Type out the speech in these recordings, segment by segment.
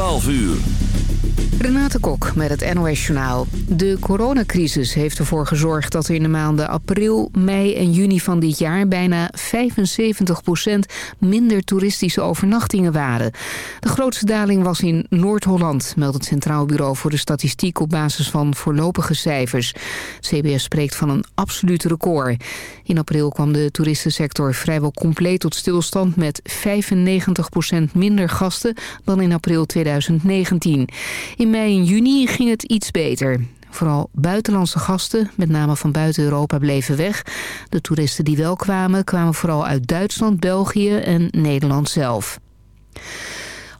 12 uur. Renate Kok met het NOS Journaal. De coronacrisis heeft ervoor gezorgd dat er in de maanden april, mei en juni van dit jaar... bijna 75% minder toeristische overnachtingen waren. De grootste daling was in Noord-Holland, meldt het Centraal Bureau voor de Statistiek... op basis van voorlopige cijfers. CBS spreekt van een absoluut record. In april kwam de toeristensector vrijwel compleet tot stilstand... met 95% minder gasten dan in april 2019. In mei en juni ging het iets beter. Vooral buitenlandse gasten, met name van buiten Europa, bleven weg. De toeristen die wel kwamen, kwamen vooral uit Duitsland, België en Nederland zelf.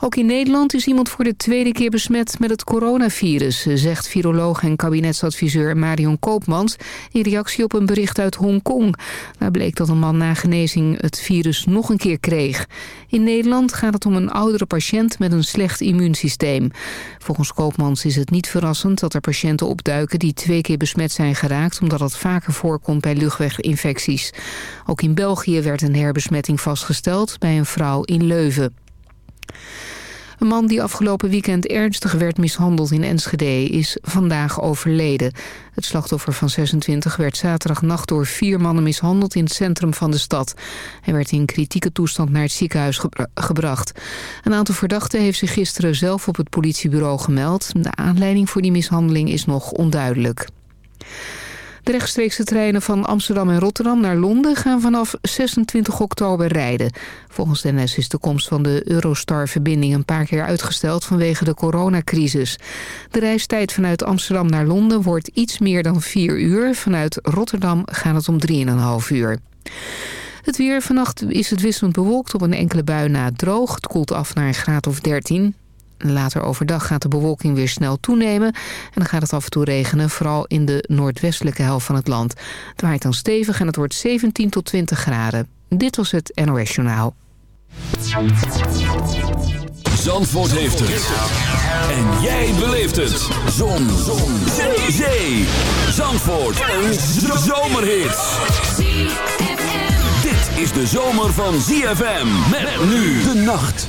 Ook in Nederland is iemand voor de tweede keer besmet met het coronavirus... zegt viroloog en kabinetsadviseur Marion Koopmans... in reactie op een bericht uit Hongkong. Daar bleek dat een man na genezing het virus nog een keer kreeg. In Nederland gaat het om een oudere patiënt met een slecht immuunsysteem. Volgens Koopmans is het niet verrassend dat er patiënten opduiken... die twee keer besmet zijn geraakt... omdat het vaker voorkomt bij luchtweginfecties. Ook in België werd een herbesmetting vastgesteld bij een vrouw in Leuven. Een man die afgelopen weekend ernstig werd mishandeld in Enschede is vandaag overleden. Het slachtoffer van 26 werd zaterdagnacht door vier mannen mishandeld in het centrum van de stad. Hij werd in kritieke toestand naar het ziekenhuis gebracht. Een aantal verdachten heeft zich gisteren zelf op het politiebureau gemeld. De aanleiding voor die mishandeling is nog onduidelijk. De rechtstreekse treinen van Amsterdam en Rotterdam naar Londen gaan vanaf 26 oktober rijden. Volgens de NS is de komst van de Eurostar-verbinding een paar keer uitgesteld vanwege de coronacrisis. De reistijd vanuit Amsterdam naar Londen wordt iets meer dan 4 uur. Vanuit Rotterdam gaat het om 3,5 uur. Het weer vannacht is het wisselend bewolkt op een enkele bui na droog. Het koelt af naar een graad of 13. Later overdag gaat de bewolking weer snel toenemen. En dan gaat het af en toe regenen, vooral in de noordwestelijke helft van het land. Het waait dan stevig en het wordt 17 tot 20 graden. Dit was het NOS Journaal. Zandvoort heeft het. En jij beleeft het. Zon. Zon. Zee. Zee. Zandvoort. Een zomerhit. Dit is de zomer van ZFM. Met nu de nacht.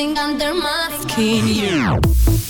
Me dancing under my skin. don't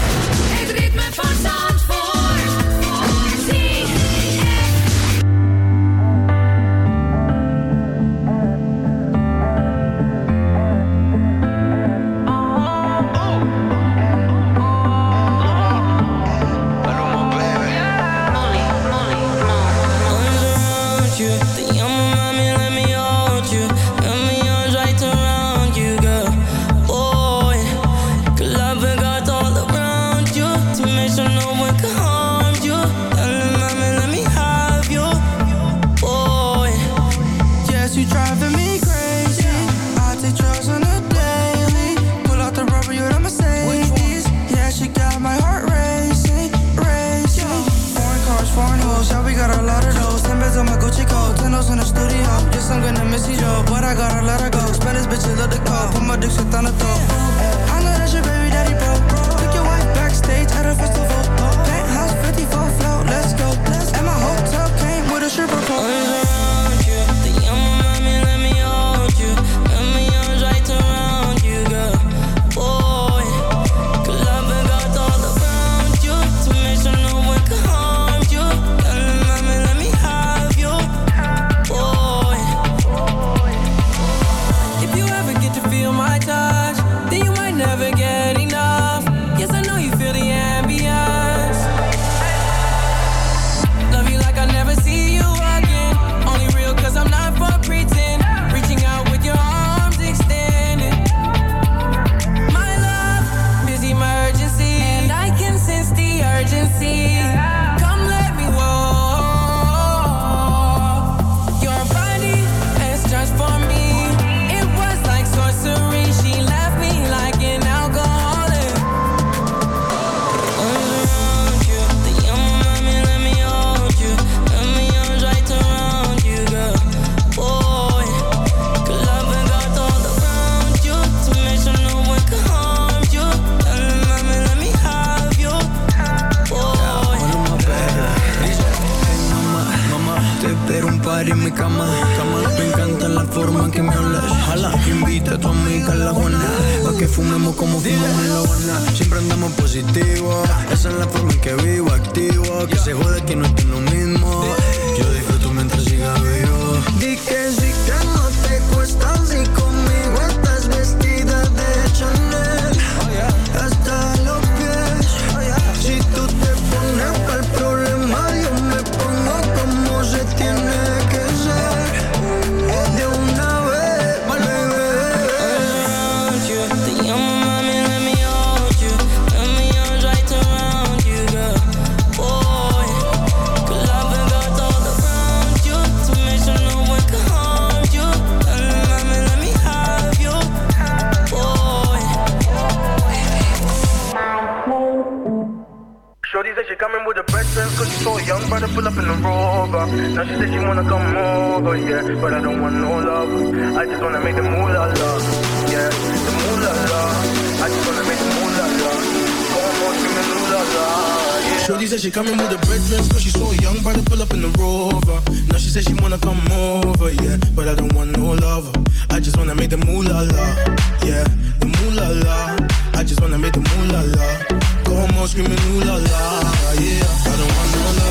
en mi cama, cama. Me encanta la forma que me hablas. Jala, invita a tu amiga a la Juana. Pa' que fumemos como fumamos en la buena. Siempre andamos positivos. Esa es la forma en que vivo, activo. Que se jode que no estoy lo mismo. Yo disfruto mientras siga vivo. Di que. about pull up in the rover. Now she said she wanna come over, yeah. But I don't want no love. I just wanna make the moolah love, yeah. The moolah love. I just wanna make the moolah love. Come on, give me moolah love. Shorty said she coming with a red dress Cause she so young, about to pull up in the Rover Now she said she wanna come over, yeah But I don't want no lover I just wanna make the moolah la Yeah, the moolah la I just wanna make the moolah la Go home screaming ooh la la Yeah, I don't want no lover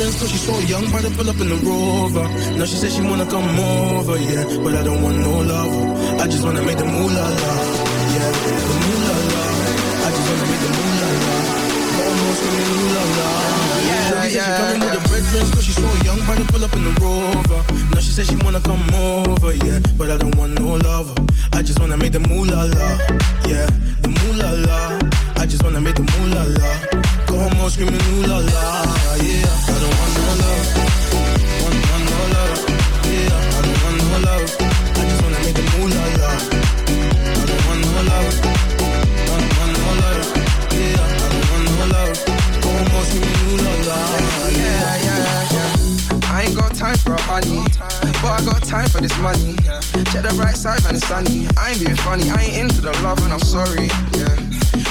Netherlands cause she's so young, about to pull up in the Rover Now she says she wanna come over, yeah But I don't want no lover. I just wanna make the moolah la Yeah, the moolah la I just wanna make the moolah la Almost gonna moolah la Yeah, yeah, yeah. She coming with the red dress cause she's so young, about to pull up in the Rover Now she says she wanna come over, yeah But I don't want no lover. I just wanna make the moolah la Yeah, the moolah la I just wanna make the moolah la home screaming ooh la la, yeah. I don't want no love, want, want no love, yeah. I don't want no love, I just wanna make them ooh la la. I don't want no love, want, want no love, yeah. I don't want no love, go home all screaming ooh la la, yeah, yeah, yeah. I ain't got time for a honey, but I got time for this money. Check the right side and it's sunny. I ain't being funny, I ain't into the love and I'm sorry. Yeah.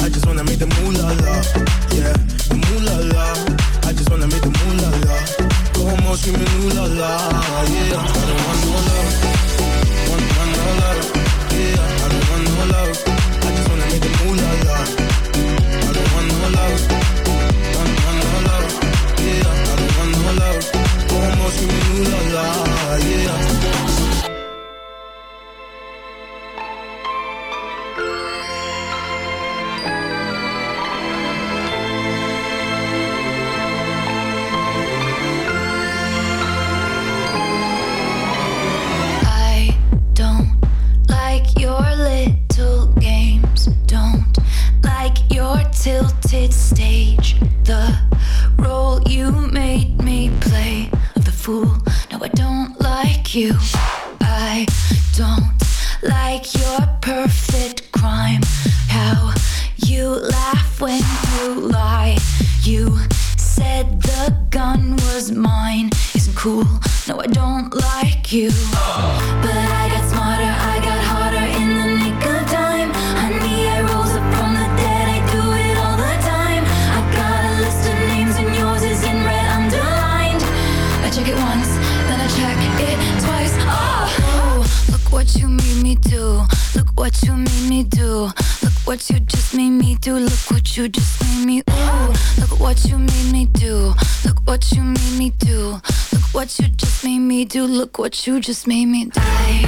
I just wanna make the moolah la, yeah. The moolah la. I just wanna make the moolah la. Como screaming ooh la la, yeah. What you just made me do.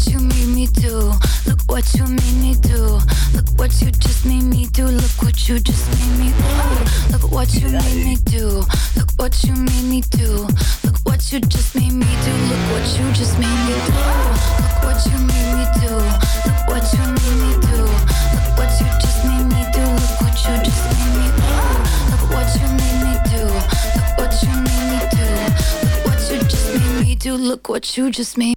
what you made me do. Look what you made me do. Look what you just me do. Look what you just made me do. Look what you made me do. Look what you made me do. Look what you just made me do. Look what you just made me do. Look what you made me do. Look what you made me do. Look what you just made me do. Look what you just made me do. Look what you made me do. Look what you made me do. Look what you just made me do. Look what you just made.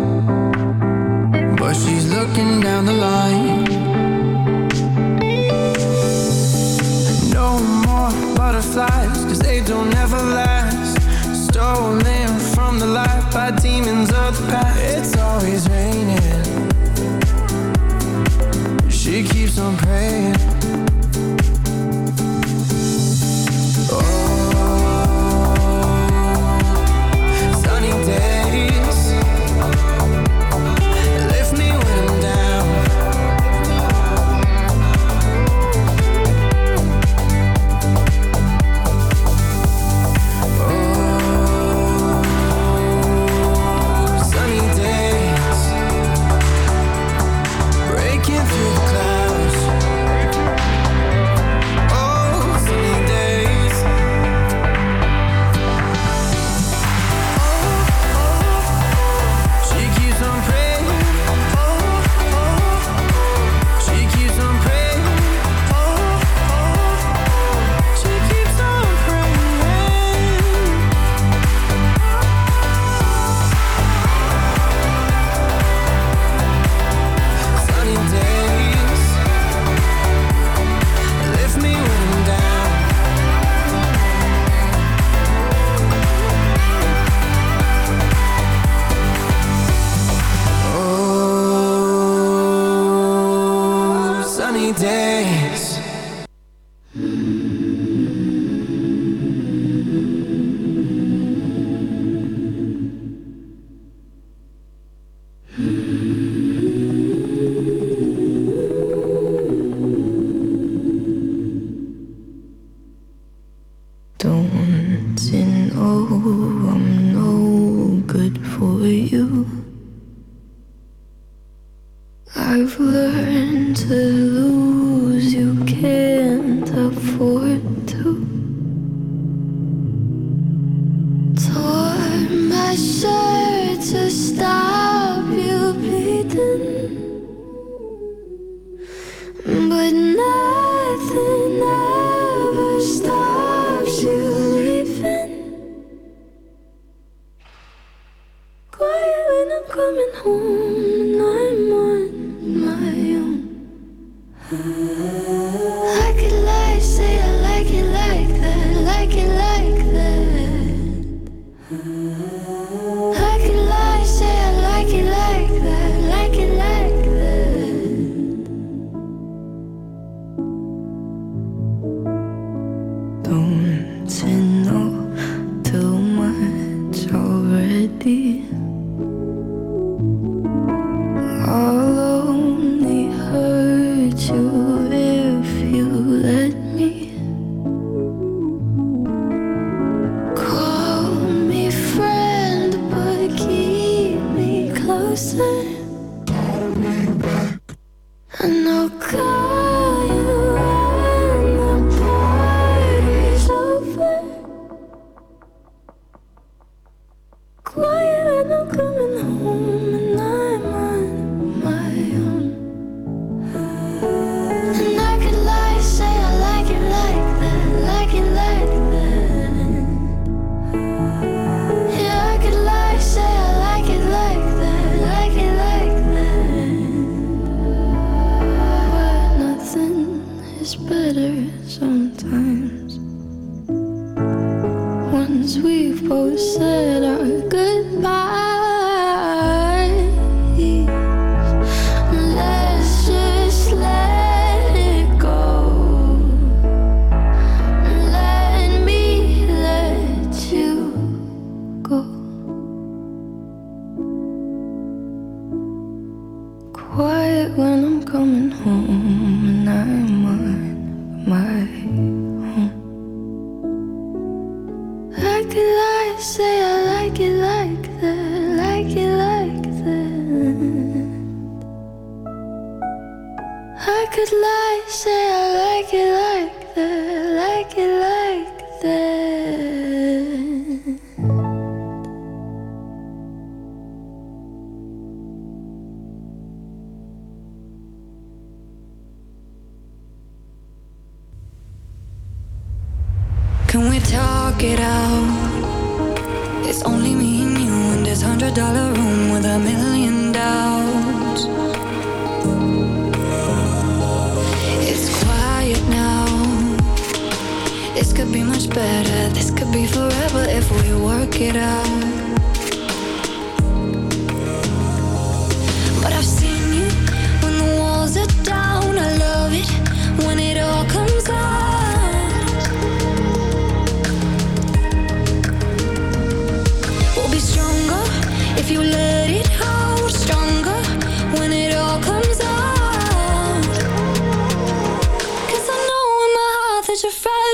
Don't in oh, I'm no good for you. I've learned to lose.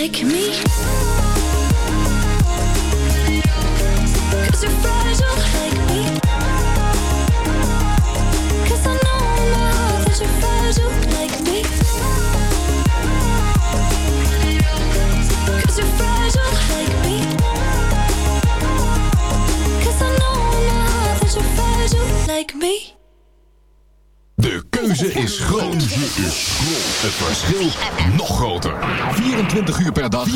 like me